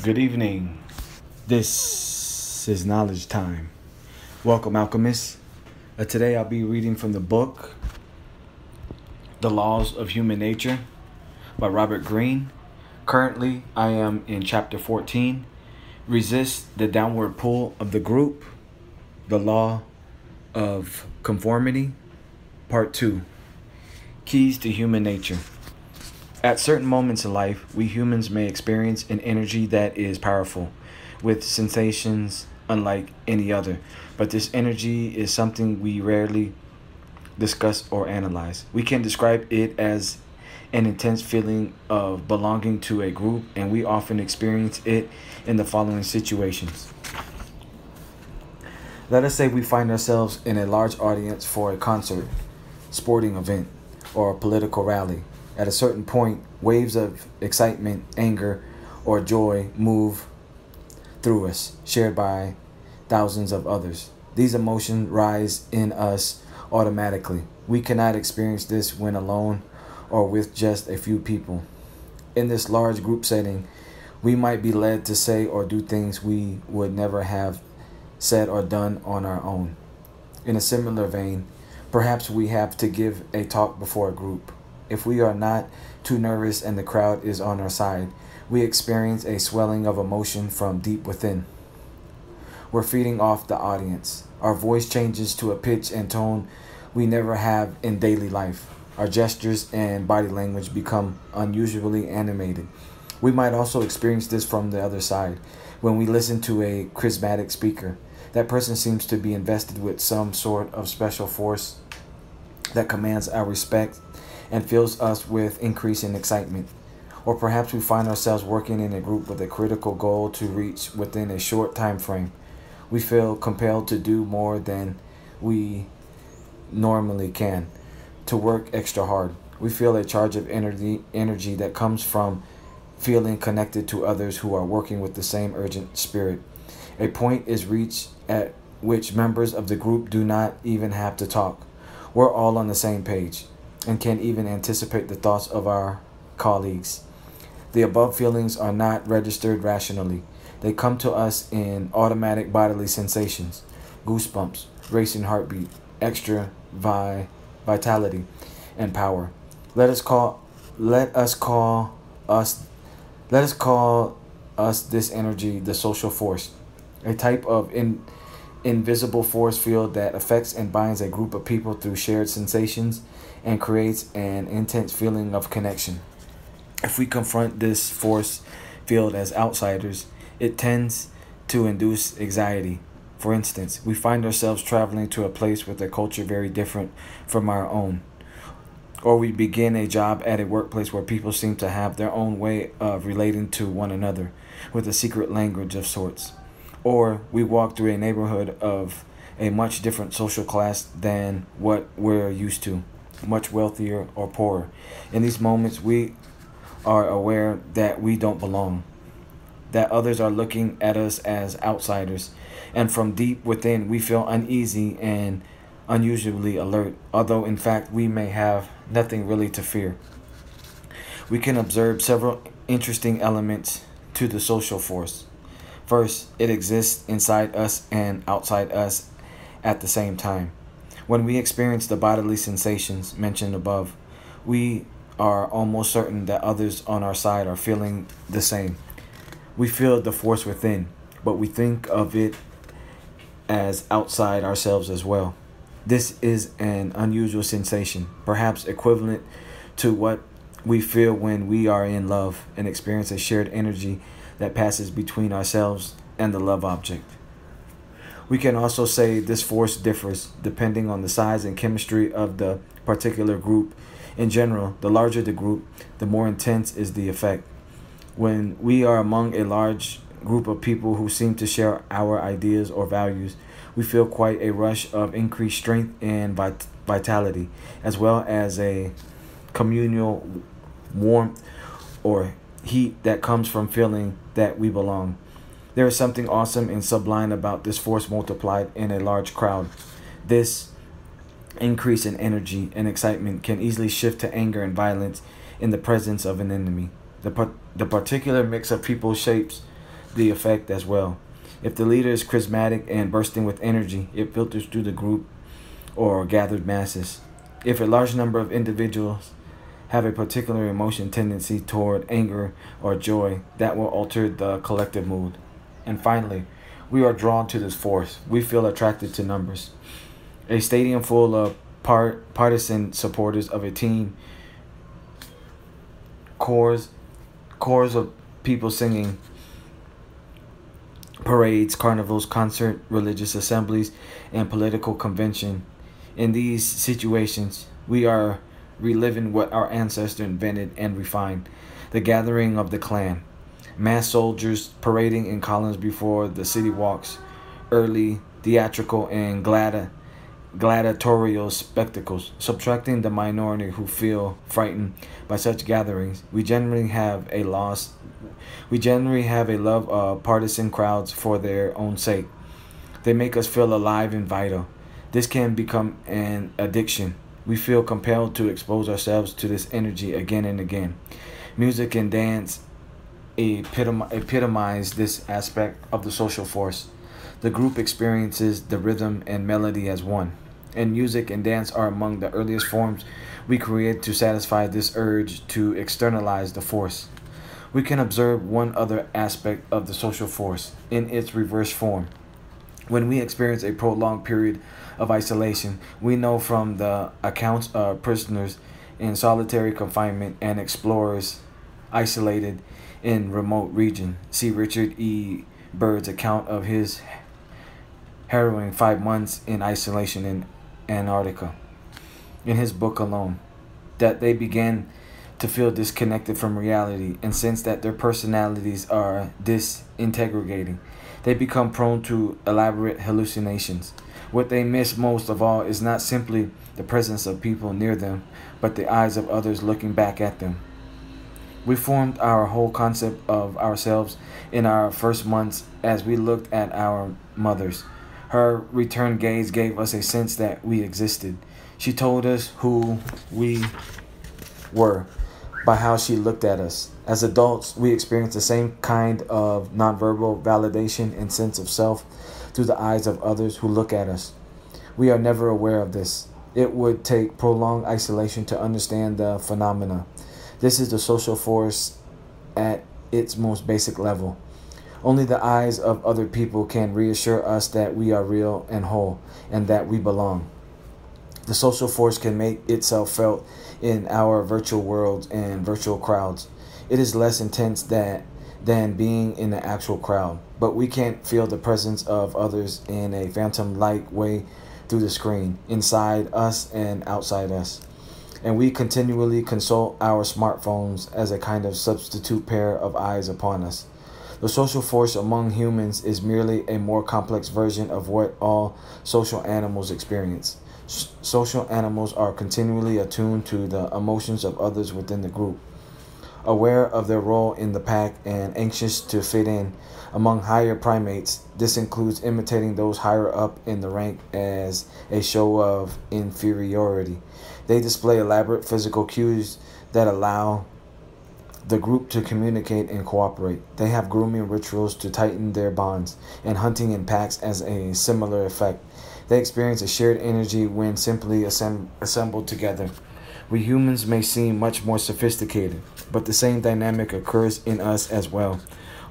Good evening. This is knowledge time. Welcome, alchemists. Uh, today I'll be reading from the book The Laws of Human Nature by Robert Greene. Currently, I am in chapter 14 Resist the Downward Pull of the Group, The Law of Conformity, Part 2 Keys to Human Nature. At certain moments in life, we humans may experience an energy that is powerful, with sensations unlike any other. But this energy is something we rarely discuss or analyze. We can describe it as an intense feeling of belonging to a group, and we often experience it in the following situations. Let us say we find ourselves in a large audience for a concert, sporting event, or a political rally. At a certain point, waves of excitement, anger, or joy move through us, shared by thousands of others. These emotions rise in us automatically. We cannot experience this when alone or with just a few people. In this large group setting, we might be led to say or do things we would never have said or done on our own. In a similar vein, perhaps we have to give a talk before a group. If we are not too nervous and the crowd is on our side, we experience a swelling of emotion from deep within. We're feeding off the audience. Our voice changes to a pitch and tone we never have in daily life. Our gestures and body language become unusually animated. We might also experience this from the other side. When we listen to a charismatic speaker, that person seems to be invested with some sort of special force that commands our respect and fills us with increasing excitement. Or perhaps we find ourselves working in a group with a critical goal to reach within a short time frame. We feel compelled to do more than we normally can, to work extra hard. We feel a charge of energy energy that comes from feeling connected to others who are working with the same urgent spirit. A point is reached at which members of the group do not even have to talk. We're all on the same page and can't even anticipate the thoughts of our colleagues. The above feelings are not registered rationally. They come to us in automatic bodily sensations, goosebumps, racing heartbeat, extra vi- vitality, and power. Let us call let us call us let us call us this energy the social force, a type of in, invisible force field that affects and binds a group of people through shared sensations and creates an intense feeling of connection. If we confront this force field as outsiders, it tends to induce anxiety. For instance, we find ourselves traveling to a place with a culture very different from our own. Or we begin a job at a workplace where people seem to have their own way of relating to one another with a secret language of sorts. Or we walk through a neighborhood of a much different social class than what we're used to much wealthier or poorer. In these moments, we are aware that we don't belong, that others are looking at us as outsiders, and from deep within, we feel uneasy and unusually alert, although in fact we may have nothing really to fear. We can observe several interesting elements to the social force. First, it exists inside us and outside us at the same time. When we experience the bodily sensations mentioned above, we are almost certain that others on our side are feeling the same. We feel the force within, but we think of it as outside ourselves as well. This is an unusual sensation, perhaps equivalent to what we feel when we are in love and experience a shared energy that passes between ourselves and the love object. We can also say this force differs depending on the size and chemistry of the particular group. In general, the larger the group, the more intense is the effect. When we are among a large group of people who seem to share our ideas or values, we feel quite a rush of increased strength and vit- vitality, as well as a communal warmth or heat that comes from feeling that we belong. There is something awesome and sublime about this force multiplied in a large crowd. This increase in energy and excitement can easily shift to anger and violence in the presence of an enemy. The, the particular mix of people shapes the effect as well. If the leader is charismatic and bursting with energy, it filters through the group or gathered masses. If a large number of individuals have a particular emotion tendency toward anger or joy, that will alter the collective mood. And finally, we are drawn to this force. We feel attracted to numbers. A stadium full of part, partisan supporters of a team, cores, cores of people singing, parades, carnivals, concert, religious assemblies, and political convention. In these situations, we are reliving what our ancestors invented and refined the gathering of the clan. Mass soldiers parading in columns before the city walks, early theatrical and gladi- gladiatorial spectacles. Subtracting the minority who feel frightened by such gatherings, we generally have a loss. We generally have a love of partisan crowds for their own sake. They make us feel alive and vital. This can become an addiction we feel compelled to expose ourselves to this energy again and again. Music and dance epitom- epitomize this aspect of the social force. The group experiences the rhythm and melody as one, and music and dance are among the earliest forms we create to satisfy this urge to externalize the force. We can observe one other aspect of the social force in its reverse form. When we experience a prolonged period of isolation. We know from the accounts of prisoners in solitary confinement and explorers isolated in remote region. See Richard E. Byrd's account of his harrowing five months in isolation in Antarctica. In his book alone, that they began to feel disconnected from reality and sense that their personalities are disintegrating. They become prone to elaborate hallucinations. What they miss most of all is not simply the presence of people near them, but the eyes of others looking back at them. We formed our whole concept of ourselves in our first months as we looked at our mothers. Her return gaze gave us a sense that we existed. She told us who we were by how she looked at us. As adults, we experience the same kind of nonverbal validation and sense of self through the eyes of others who look at us. We are never aware of this. It would take prolonged isolation to understand the phenomena. This is the social force at its most basic level. Only the eyes of other people can reassure us that we are real and whole and that we belong. The social force can make itself felt in our virtual worlds and virtual crowds. It is less intense that than being in the actual crowd. But we can't feel the presence of others in a phantom like way through the screen, inside us and outside us. And we continually consult our smartphones as a kind of substitute pair of eyes upon us. The social force among humans is merely a more complex version of what all social animals experience. S- social animals are continually attuned to the emotions of others within the group aware of their role in the pack and anxious to fit in. Among higher primates, this includes imitating those higher up in the rank as a show of inferiority. They display elaborate physical cues that allow the group to communicate and cooperate. They have grooming rituals to tighten their bonds, and hunting in packs as a similar effect. They experience a shared energy when simply assemb- assembled together. We humans may seem much more sophisticated, but the same dynamic occurs in us as well,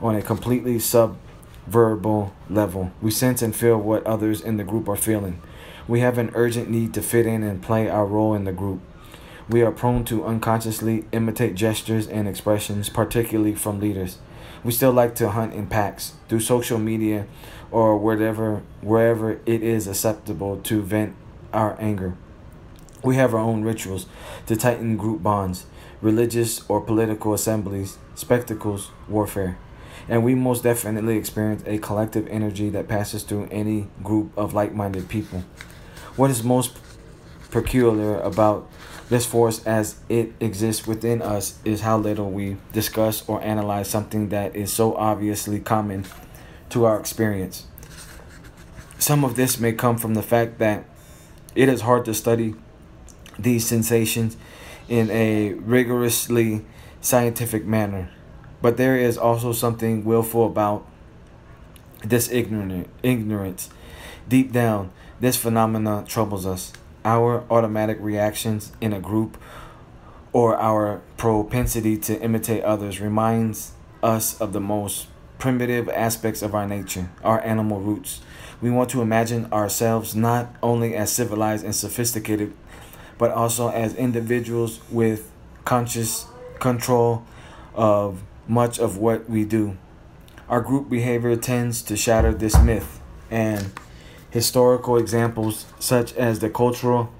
on a completely subverbal level. We sense and feel what others in the group are feeling. We have an urgent need to fit in and play our role in the group. We are prone to unconsciously imitate gestures and expressions, particularly from leaders. We still like to hunt in packs through social media or wherever wherever it is acceptable to vent our anger. We have our own rituals to tighten group bonds religious or political assemblies, spectacles, warfare. And we most definitely experience a collective energy that passes through any group of like minded people. What is most peculiar about this force as it exists within us is how little we discuss or analyze something that is so obviously common to our experience. Some of this may come from the fact that it is hard to study these sensations in a rigorously scientific manner. But there is also something willful about this ignorant ignorance. Deep down, this phenomena troubles us. Our automatic reactions in a group or our propensity to imitate others reminds us of the most primitive aspects of our nature, our animal roots. We want to imagine ourselves not only as civilized and sophisticated, but also as individuals with conscious control of much of what we do. Our group behavior tends to shatter this myth, and historical examples such as the Cultural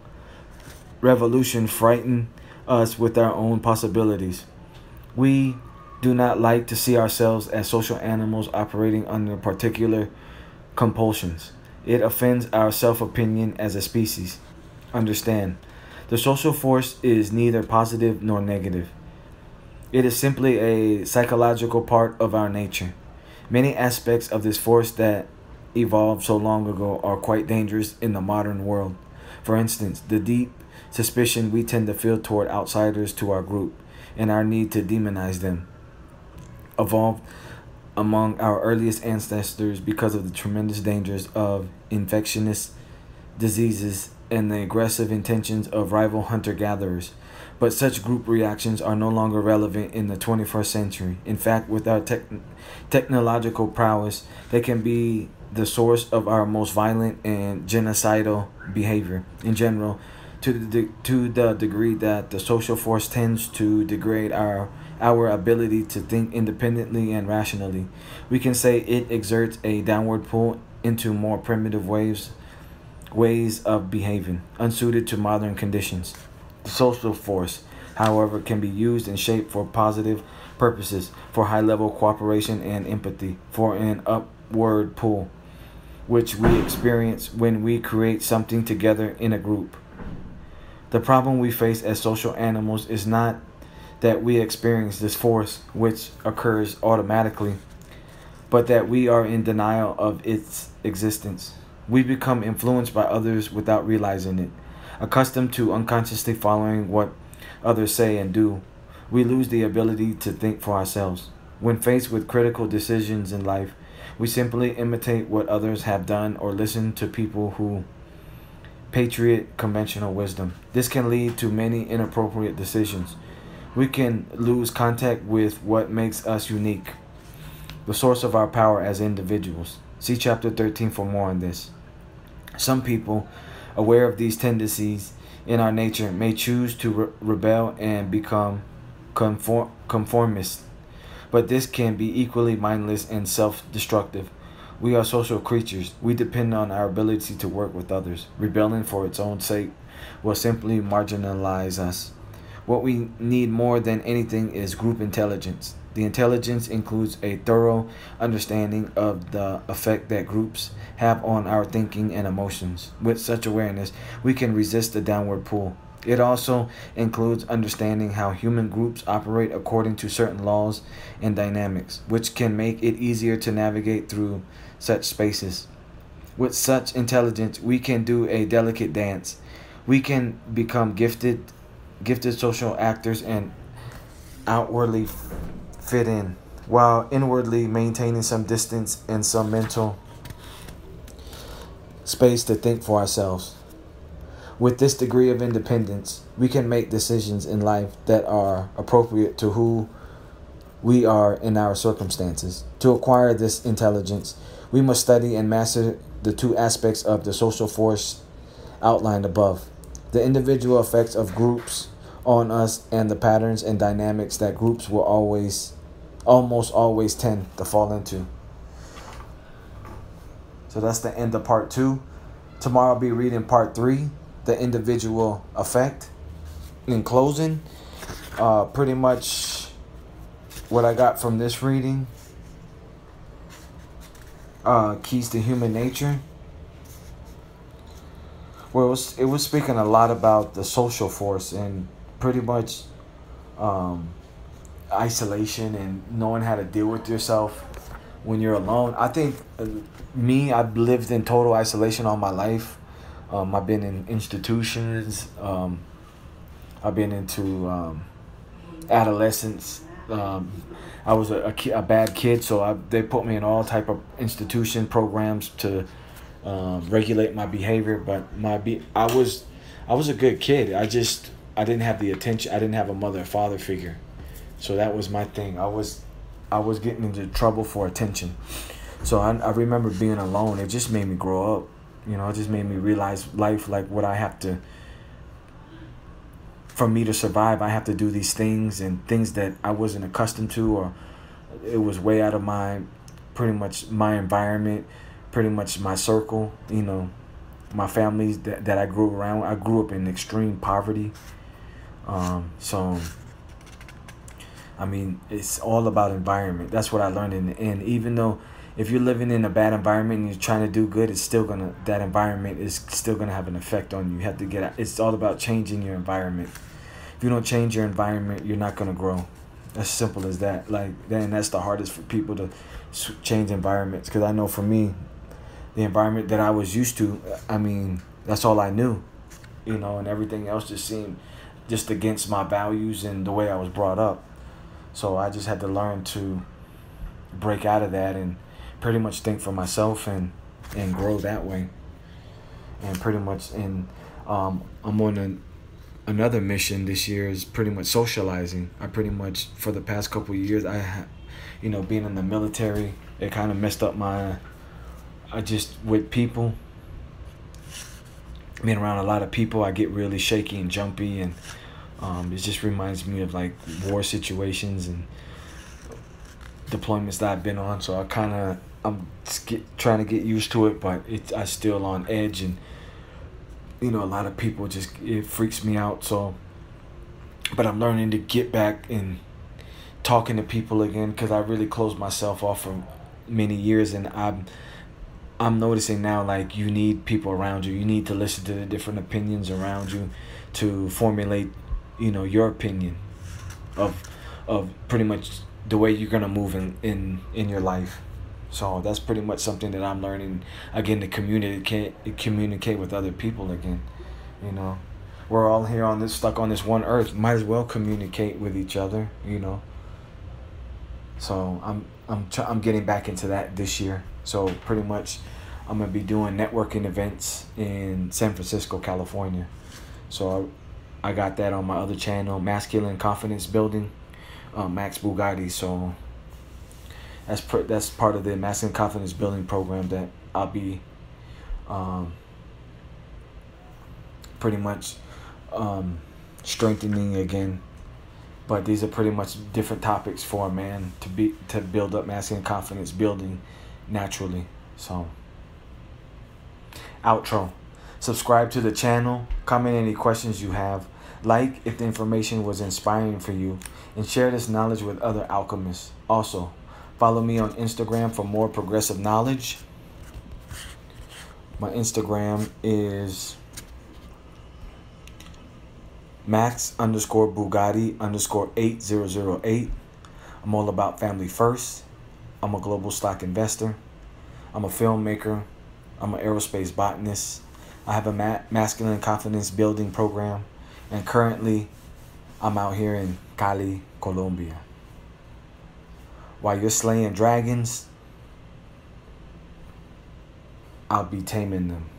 Revolution frighten us with our own possibilities. We do not like to see ourselves as social animals operating under particular compulsions. It offends our self opinion as a species. Understand, the social force is neither positive nor negative. It is simply a psychological part of our nature. Many aspects of this force that evolved so long ago are quite dangerous in the modern world. For instance, the deep suspicion we tend to feel toward outsiders to our group and our need to demonize them evolved among our earliest ancestors because of the tremendous dangers of infectious diseases and the aggressive intentions of rival hunter gatherers. But such group reactions are no longer relevant in the 21st century. In fact, with our tech- technological prowess, they can be the source of our most violent and genocidal behavior. In general, to the to the degree that the social force tends to degrade our our ability to think independently and rationally. We can say it exerts a downward pull into more primitive ways ways of behaving, unsuited to modern conditions. The social force, however, can be used and shaped for positive purposes, for high level cooperation and empathy, for an upward pull, which we experience when we create something together in a group. The problem we face as social animals is not that we experience this force, which occurs automatically, but that we are in denial of its existence. We become influenced by others without realizing it, accustomed to unconsciously following what others say and do. We lose the ability to think for ourselves. When faced with critical decisions in life, we simply imitate what others have done or listen to people who patriot conventional wisdom. This can lead to many inappropriate decisions. We can lose contact with what makes us unique, the source of our power as individuals. See chapter 13 for more on this. Some people, aware of these tendencies in our nature, may choose to re- rebel and become conform- conformist, but this can be equally mindless and self destructive. We are social creatures. We depend on our ability to work with others. Rebelling for its own sake will simply marginalize us. What we need more than anything is group intelligence. The intelligence includes a thorough understanding of the effect that groups have on our thinking and emotions. With such awareness, we can resist the downward pull. It also includes understanding how human groups operate according to certain laws and dynamics, which can make it easier to navigate through such spaces. With such intelligence, we can do a delicate dance. We can become gifted gifted social actors and outwardly fit in while inwardly maintaining some distance and some mental space to think for ourselves. With this degree of independence, we can make decisions in life that are appropriate to who we are in our circumstances. To acquire this intelligence, we must study and master the two aspects of the social force outlined above the individual effects of groups on us and the patterns and dynamics that groups will always almost always tend to fall into. So that's the end of part two. Tomorrow I'll be reading part three, the individual effect. In closing, uh, pretty much what I got from this reading uh, Keys to Human Nature. Well, it was, it was speaking a lot about the social force and pretty much um, isolation and knowing how to deal with yourself when you're alone. I think uh, me, I've lived in total isolation all my life. Um, I've been in institutions. Um, I've been into um, adolescence, Um, I was a, a, ki- a bad kid, so I, they put me in all type of institution programs to um, regulate my behavior. But my be I was I was a good kid. I just I didn't have the attention. I didn't have a mother father figure, so that was my thing. I was I was getting into trouble for attention. So I, I remember being alone. It just made me grow up. You know, it just made me realize life like what I have to for me to survive, I have to do these things and things that I wasn't accustomed to or it was way out of my pretty much my environment, pretty much my circle, you know, my families that, that I grew around. I grew up in extreme poverty. Um, so I mean, it's all about environment. That's what I learned in the end. Even though if you're living in a bad environment and you're trying to do good, it's still gonna that environment is still gonna have an effect on you. You have to get it's all about changing your environment. If you don't change your environment, you're not gonna grow. As simple as that. Like then that's the hardest for people to change environments. Because I know for me, the environment that I was used to, I mean, that's all I knew, you know, and everything else just seemed just against my values and the way I was brought up. So I just had to learn to break out of that and pretty much think for myself and and grow that way. And pretty much in um, I'm on an, another mission this year is pretty much socializing. I pretty much for the past couple years I you know being in the military it kind of messed up my I just with people being around a lot of people I get really shaky and jumpy and um, it just reminds me of like war situations and deployments that I've been on. So I kind of I'm get, trying to get used to it, but it I still on edge and you know a lot of people just it freaks me out. So, but I'm learning to get back and talking to people again because I really closed myself off for many years, and I'm I'm noticing now like you need people around you. You need to listen to the different opinions around you to formulate you know your opinion of of pretty much the way you're gonna move in in in your life. So that's pretty much something that i'm learning. Again to communicate communicate with other people again you know. We're all here on this stuck on this one earth. Might as well communicate with each other you know. So i'm i'm i'm getting back into that this year so pretty much i'm gonna be doing networking events in san francisco california so I got that on my other channel, Masculine Confidence Building, uh, Max Bugatti. So that's pr- that's part of the Masculine Confidence Building program that I'll be um, pretty much um, strengthening again. But these are pretty much different topics for a man to be to build up masculine confidence building naturally. So outro. Subscribe to the channel. Comment any questions you have. Like if the information was inspiring for you. And share this knowledge with other alchemists. Also, follow me on Instagram for more progressive knowledge. My Instagram is max underscore Bugatti underscore 8008. I'm all about family first. I'm a global stock investor. I'm a filmmaker. I'm an aerospace botanist. I have a ma- masculine confidence building program, and currently I'm out here in Cali, Colombia. While you're slaying dragons, I'll be taming them.